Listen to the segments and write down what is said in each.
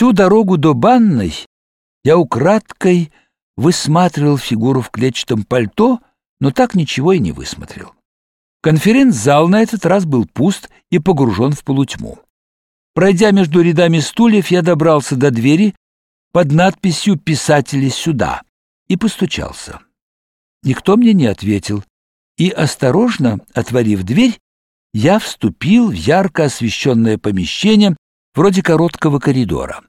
Всю дорогу до банной я украдкой высматривал фигуру в клетчатом пальто, но так ничего и не высмотрел. Конференц-зал на этот раз был пуст и погружен в полутьму. Пройдя между рядами стульев, я добрался до двери под надписью «Писатели сюда» и постучался. Никто мне не ответил, и, осторожно отворив дверь, я вступил в ярко освещенное помещение вроде короткого коридора.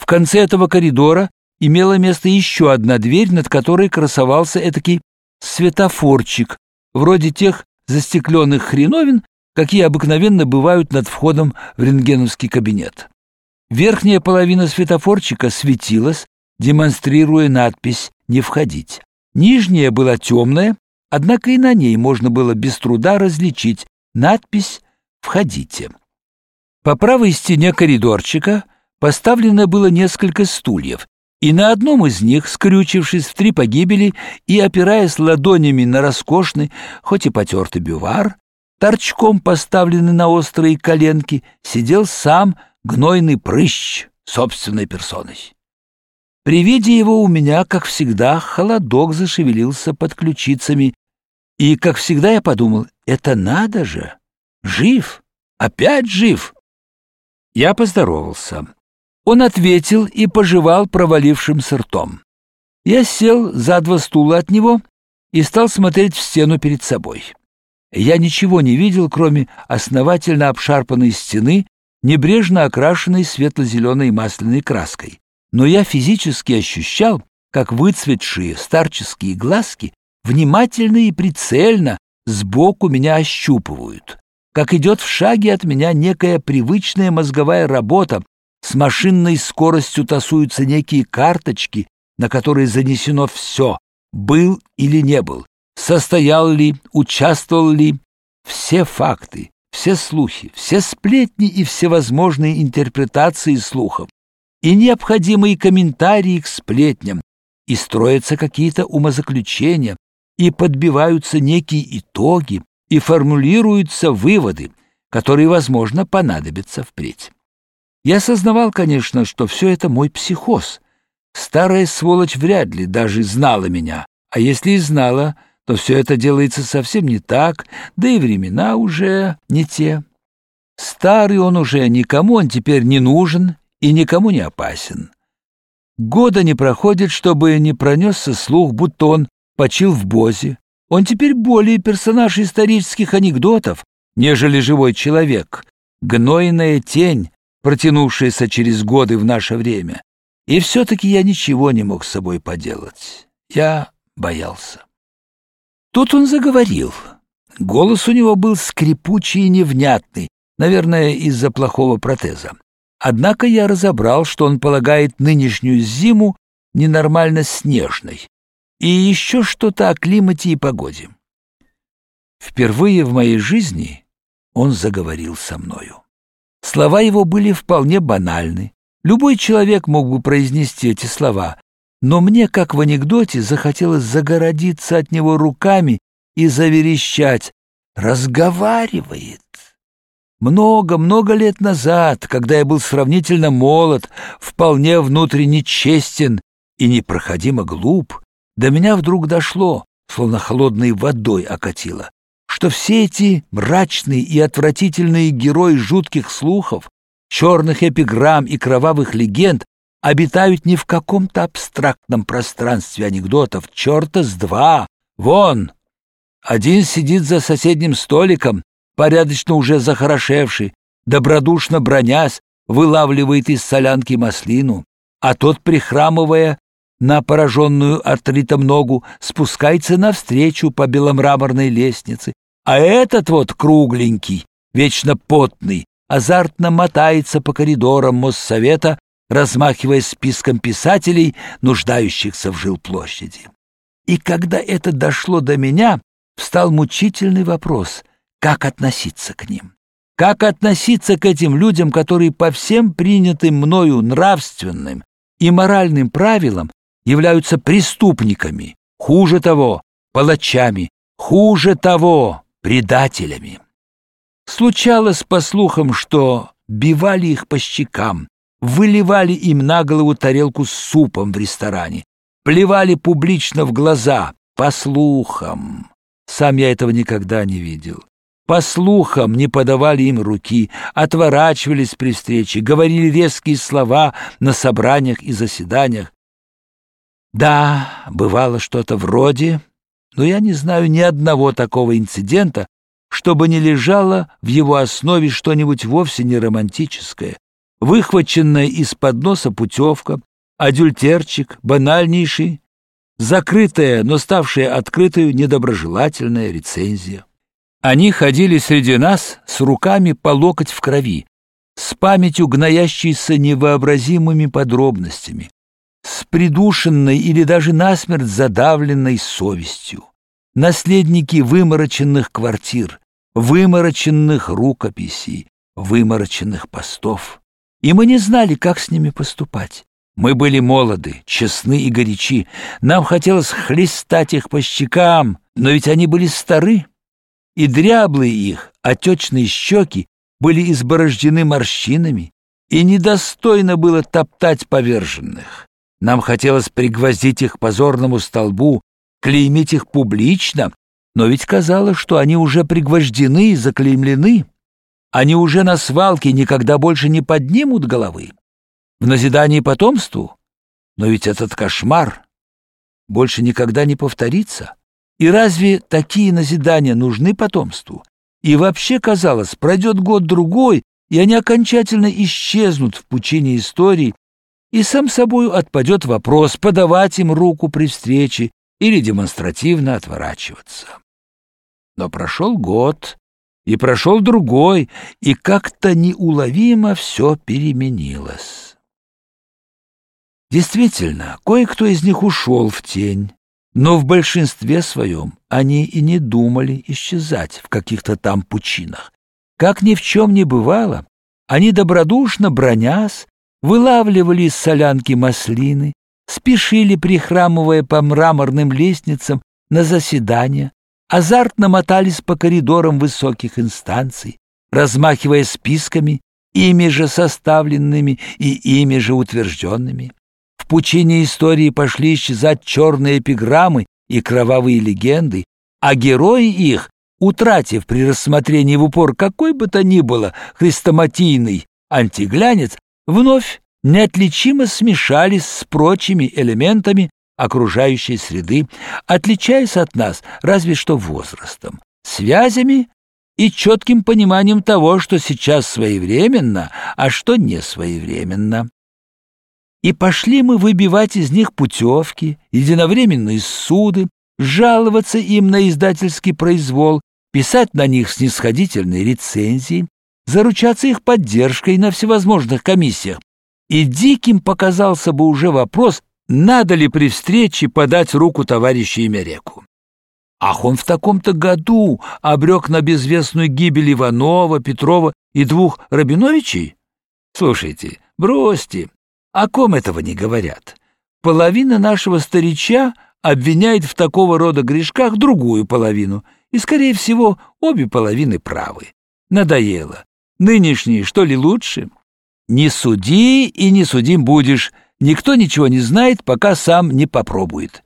В конце этого коридора имела место еще одна дверь, над которой красовался этакий светофорчик, вроде тех застекленных хреновин, какие обыкновенно бывают над входом в рентгеновский кабинет. Верхняя половина светофорчика светилась, демонстрируя надпись «Не входить». Нижняя была темная, однако и на ней можно было без труда различить надпись «Входите». По правой стене коридорчика поставлено было несколько стульев, и на одном из них, скрючившись в три погибели и опираясь ладонями на роскошный, хоть и потертый бювар, торчком поставленный на острые коленки, сидел сам гнойный прыщ собственной персоной. При виде его у меня, как всегда, холодок зашевелился под ключицами, и, как всегда, я подумал, это надо же! Жив! Опять жив! Я поздоровался. Он ответил и пожевал провалившимся ртом. Я сел за два стула от него и стал смотреть в стену перед собой. Я ничего не видел, кроме основательно обшарпанной стены, небрежно окрашенной светло-зеленой масляной краской. Но я физически ощущал, как выцветшие старческие глазки внимательно и прицельно сбоку меня ощупывают, как идет в шаге от меня некая привычная мозговая работа, с машинной скоростью тасуются некие карточки, на которые занесено все, был или не был, состоял ли, участвовал ли, все факты, все слухи, все сплетни и всевозможные интерпретации слухов, и необходимые комментарии к сплетням, и строятся какие-то умозаключения, и подбиваются некие итоги, и формулируются выводы, которые, возможно, понадобятся впредь. Я сознавал, конечно, что все это мой психоз. Старая сволочь вряд ли даже знала меня, а если и знала, то все это делается совсем не так, да и времена уже не те. Старый он уже, никому он теперь не нужен и никому не опасен. Года не проходит, чтобы не пронесся слух, будто он почил в Бозе. Он теперь более персонаж исторических анекдотов, нежели живой человек. Гнойная тень, протянувшаяся через годы в наше время. И все-таки я ничего не мог с собой поделать. Я боялся. Тут он заговорил. Голос у него был скрипучий и невнятный, наверное, из-за плохого протеза. Однако я разобрал, что он полагает нынешнюю зиму ненормально снежной, и еще что-то о климате и погоде. Впервые в моей жизни он заговорил со мною. Слова его были вполне банальны. Любой человек мог бы произнести эти слова, но мне, как в анекдоте, захотелось загородиться от него руками и заверещать «Разговаривает!». Много-много лет назад, когда я был сравнительно молод, вполне внутренне честен и непроходимо глуп, до меня вдруг дошло, словно холодной водой окатило, что все эти мрачные и отвратительные герои жутких слухов, черных эпиграмм и кровавых легенд обитают не в каком-то абстрактном пространстве анекдотов, черта с два, вон! Один сидит за соседним столиком, порядочно уже захорошевший, добродушно бронясь, вылавливает из солянки маслину, а тот, прихрамывая, на пораженную артритом ногу, спускается навстречу по беломраморной лестнице, а этот вот кругленький, вечно потный, азартно мотается по коридорам Моссовета, размахивая списком писателей, нуждающихся в жилплощади. И когда это дошло до меня, встал мучительный вопрос, как относиться к ним. Как относиться к этим людям, которые по всем принятым мною нравственным и моральным правилам являются преступниками, хуже того, палачами, хуже того, предателями. Случалось, по слухам, что бивали их по щекам, выливали им на голову тарелку с супом в ресторане, плевали публично в глаза, по слухам. Сам я этого никогда не видел. По слухам не подавали им руки, отворачивались при встрече, говорили резкие слова на собраниях и заседаниях. Да, бывало что-то вроде, но я не знаю ни одного такого инцидента, чтобы не лежало в его основе что-нибудь вовсе не романтическое, выхваченная из-под носа путевка, адюльтерчик, банальнейший, закрытая, но ставшая открытую недоброжелательная рецензия. Они ходили среди нас с руками по локоть в крови, с памятью гноящейся невообразимыми подробностями, с придушенной или даже насмерть задавленной совестью. Наследники вымороченных квартир, вымороченных рукописей, вымороченных постов. И мы не знали, как с ними поступать. Мы были молоды, честны и горячи. Нам хотелось хлестать их по щекам, но ведь они были стары и дряблые их, отечные щеки были изборождены морщинами, и недостойно было топтать поверженных. Нам хотелось пригвоздить их к позорному столбу, клеймить их публично, но ведь казалось, что они уже пригвождены и заклеймлены. Они уже на свалке никогда больше не поднимут головы. В назидании потомству? Но ведь этот кошмар больше никогда не повторится. И разве такие назидания нужны потомству? И вообще, казалось, пройдет год-другой, и они окончательно исчезнут в пучине истории, и сам собою отпадет вопрос, подавать им руку при встрече или демонстративно отворачиваться. Но прошел год, и прошел другой, и как-то неуловимо все переменилось. Действительно, кое-кто из них ушел в тень, но в большинстве своем они и не думали исчезать в каких-то там пучинах. Как ни в чем не бывало, они добродушно бронясь, вылавливали из солянки маслины, спешили, прихрамывая по мраморным лестницам на заседания, азартно мотались по коридорам высоких инстанций, размахивая списками, ими же составленными и ими же утвержденными. Пучине истории пошли исчезать черные эпиграммы и кровавые легенды, а герои их, утратив при рассмотрении в упор какой бы то ни было хрестоматийный антиглянец, вновь неотличимо смешались с прочими элементами окружающей среды, отличаясь от нас разве что возрастом, связями и четким пониманием того, что сейчас своевременно, а что не своевременно. И пошли мы выбивать из них путевки, единовременные суды, жаловаться им на издательский произвол, писать на них снисходительные рецензии, заручаться их поддержкой на всевозможных комиссиях. И диким показался бы уже вопрос, надо ли при встрече подать руку товарищу Имереку. Ах, он в таком-то году обрек на безвестную гибель Иванова, Петрова и двух Рабиновичей? Слушайте, бросьте, о ком этого не говорят? Половина нашего старича обвиняет в такого рода грешках другую половину, и, скорее всего, обе половины правы. Надоело. Нынешние, что ли, лучше? Не суди и не судим будешь. Никто ничего не знает, пока сам не попробует.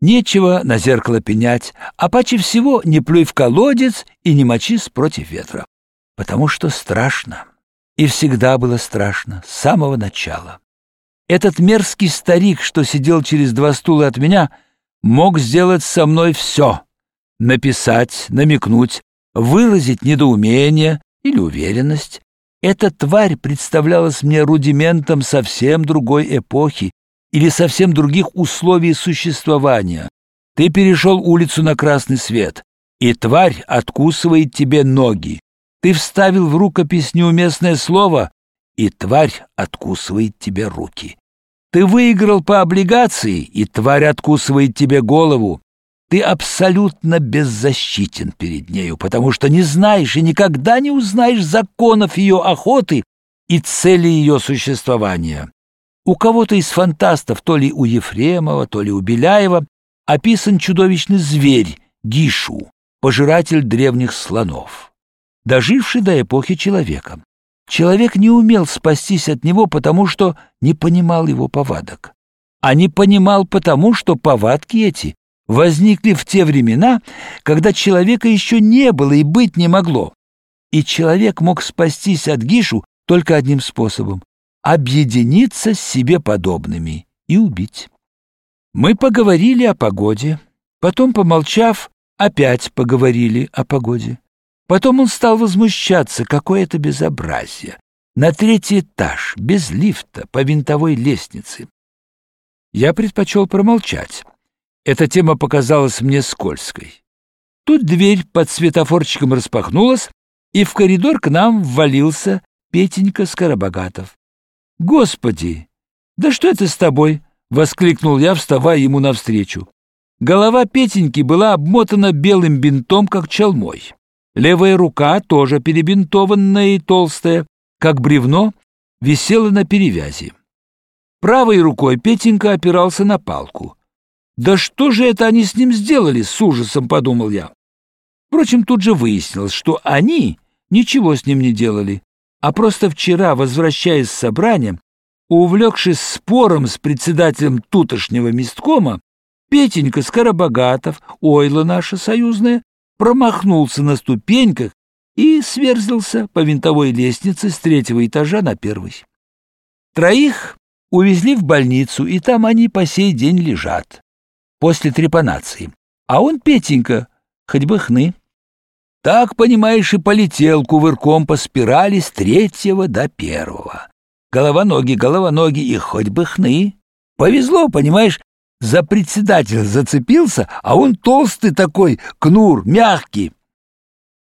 Нечего на зеркало пенять, а паче всего не плюй в колодец и не мочись против ветра. Потому что страшно. И всегда было страшно, с самого начала. Этот мерзкий старик, что сидел через два стула от меня, мог сделать со мной все. Написать, намекнуть, выразить недоумение или уверенность. Эта тварь представлялась мне рудиментом совсем другой эпохи или совсем других условий существования. Ты перешел улицу на красный свет, и тварь откусывает тебе ноги. Ты вставил в рукопись неуместное слово, и тварь откусывает тебе руки. Ты выиграл по облигации, и тварь откусывает тебе голову. Ты абсолютно беззащитен перед нею, потому что не знаешь и никогда не узнаешь законов ее охоты и цели ее существования. У кого-то из фантастов, то ли у Ефремова, то ли у Беляева, описан чудовищный зверь Гишу, пожиратель древних слонов доживший до эпохи человека. Человек не умел спастись от него, потому что не понимал его повадок. А не понимал потому, что повадки эти возникли в те времена, когда человека еще не было и быть не могло. И человек мог спастись от Гишу только одним способом — объединиться с себе подобными и убить. Мы поговорили о погоде, потом, помолчав, опять поговорили о погоде. Потом он стал возмущаться, какое это безобразие. На третий этаж, без лифта, по винтовой лестнице. Я предпочел промолчать. Эта тема показалась мне скользкой. Тут дверь под светофорчиком распахнулась, и в коридор к нам ввалился Петенька Скоробогатов. «Господи! Да что это с тобой?» — воскликнул я, вставая ему навстречу. Голова Петеньки была обмотана белым бинтом, как челмой. Левая рука, тоже перебинтованная и толстая, как бревно, висела на перевязи. Правой рукой Петенька опирался на палку. «Да что же это они с ним сделали?» — с ужасом подумал я. Впрочем, тут же выяснилось, что они ничего с ним не делали, а просто вчера, возвращаясь с собрания, увлекшись спором с председателем тутошнего месткома, Петенька Скоробогатов, ойла наша союзная, промахнулся на ступеньках и сверзился по винтовой лестнице с третьего этажа на первый. Троих увезли в больницу, и там они по сей день лежат после трепанации. А он, Петенька, хоть бы хны. Так, понимаешь, и полетел кувырком по спирали с третьего до первого. Голова-ноги, голова-ноги и хоть бы хны. Повезло, понимаешь, за председателя зацепился, а он толстый такой, кнур, мягкий.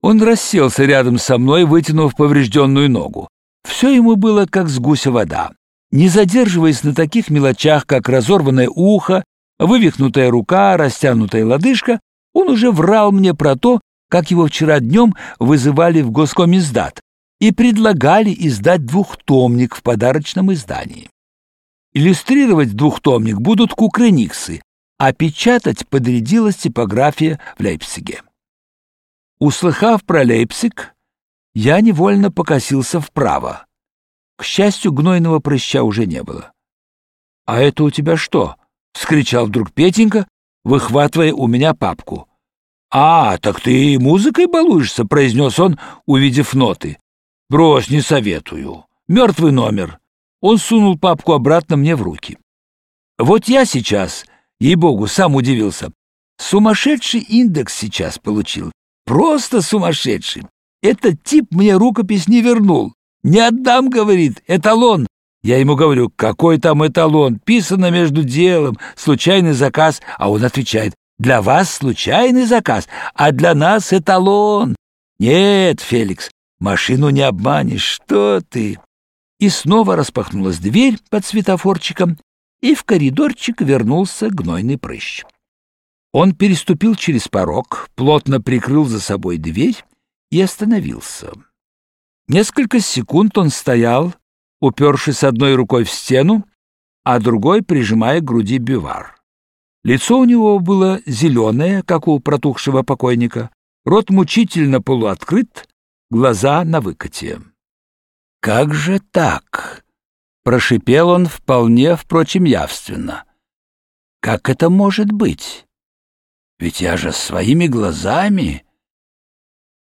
Он расселся рядом со мной, вытянув поврежденную ногу. Все ему было как с гуся вода. Не задерживаясь на таких мелочах, как разорванное ухо вывихнутая рука, растянутая лодыжка, он уже врал мне про то, как его вчера днем вызывали в госкомиздат и предлагали издать двухтомник в подарочном издании. Иллюстрировать двухтомник будут кукрыниксы, а печатать подрядилась типография в Лейпциге. Услыхав про Лейпциг, я невольно покосился вправо. К счастью, гнойного прыща уже не было. — А это у тебя что? — вскричал вдруг Петенька, выхватывая у меня папку. «А, так ты музыкой балуешься», — произнес он, увидев ноты. «Брось, не советую. Мертвый номер». Он сунул папку обратно мне в руки. «Вот я сейчас, ей-богу, сам удивился. Сумасшедший индекс сейчас получил. Просто сумасшедший. Этот тип мне рукопись не вернул. Не отдам, говорит, эталон. Я ему говорю, какой там эталон, писано между делом, случайный заказ, а он отвечает, для вас случайный заказ, а для нас эталон. Нет, Феликс, машину не обманешь, что ты? И снова распахнулась дверь под светофорчиком, и в коридорчик вернулся гнойный прыщ. Он переступил через порог, плотно прикрыл за собой дверь и остановился. Несколько секунд он стоял, упершись одной рукой в стену, а другой прижимая к груди бивар. Лицо у него было зеленое, как у протухшего покойника, рот мучительно полуоткрыт, глаза на выкате. «Как же так?» — прошипел он вполне, впрочем, явственно. «Как это может быть? Ведь я же своими глазами...»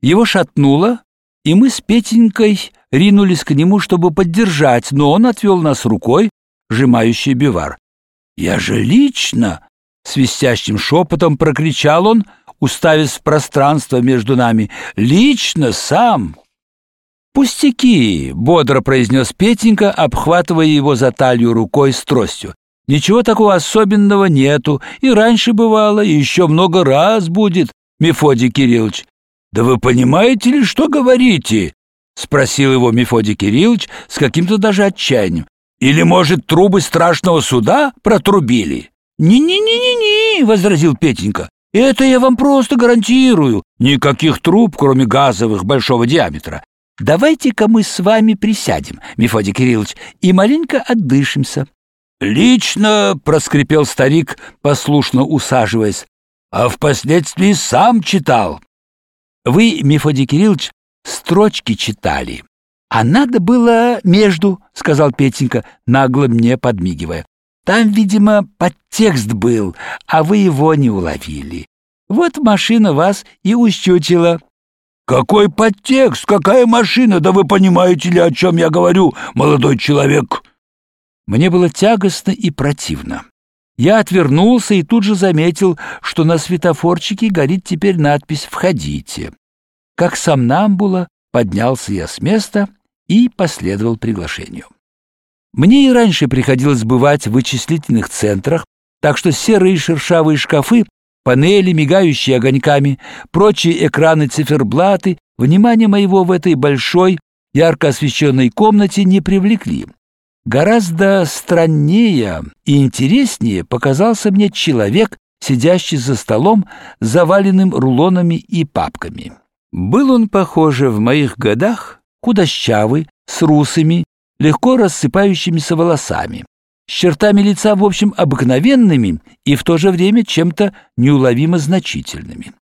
Его шатнуло, и мы с Петенькой ринулись к нему, чтобы поддержать, но он отвел нас рукой, сжимающий бивар. «Я же лично!» — свистящим шепотом прокричал он, уставясь в пространство между нами. «Лично сам!» «Пустяки!» — бодро произнес Петенька, обхватывая его за талию рукой с тростью. «Ничего такого особенного нету, и раньше бывало, и еще много раз будет, Мефодий Кириллович. Да вы понимаете ли, что говорите?» — спросил его Мефодий Кириллович с каким-то даже отчаянием. «Или, может, трубы страшного суда протрубили?» «Не-не-не-не-не», — возразил Петенька. «Это я вам просто гарантирую. Никаких труб, кроме газовых, большого диаметра. Давайте-ка мы с вами присядем, Мефодий Кириллович, и маленько отдышимся». «Лично», — проскрипел старик, послушно усаживаясь, «а впоследствии сам читал». «Вы, Мефодий Кириллович, строчки читали. А надо было между, сказал Петенька, нагло мне подмигивая. Там, видимо, подтекст был, а вы его не уловили. Вот машина вас и ущучила. Какой подтекст? Какая машина? Да вы понимаете ли, о чем я говорю, молодой человек? Мне было тягостно и противно. Я отвернулся и тут же заметил, что на светофорчике горит теперь надпись «Входите». Как сам Намбула, поднялся я с места и последовал приглашению. Мне и раньше приходилось бывать в вычислительных центрах, так что серые шершавые шкафы, панели, мигающие огоньками, прочие экраны циферблаты, внимание моего в этой большой, ярко освещенной комнате не привлекли. Гораздо страннее и интереснее показался мне человек, сидящий за столом, заваленным рулонами и папками. Был он, похоже, в моих годах худощавый, с русыми, легко рассыпающимися волосами, с чертами лица, в общем, обыкновенными и в то же время чем-то неуловимо значительными.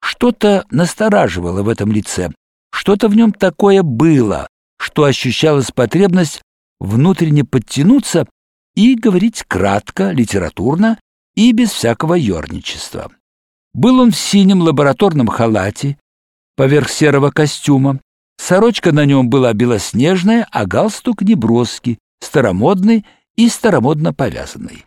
Что-то настораживало в этом лице, что-то в нем такое было, что ощущалась потребность внутренне подтянуться и говорить кратко, литературно и без всякого ерничества. Был он в синем лабораторном халате, поверх серого костюма, Сорочка на нем была белоснежная, а галстук неброский, старомодный и старомодно повязанный.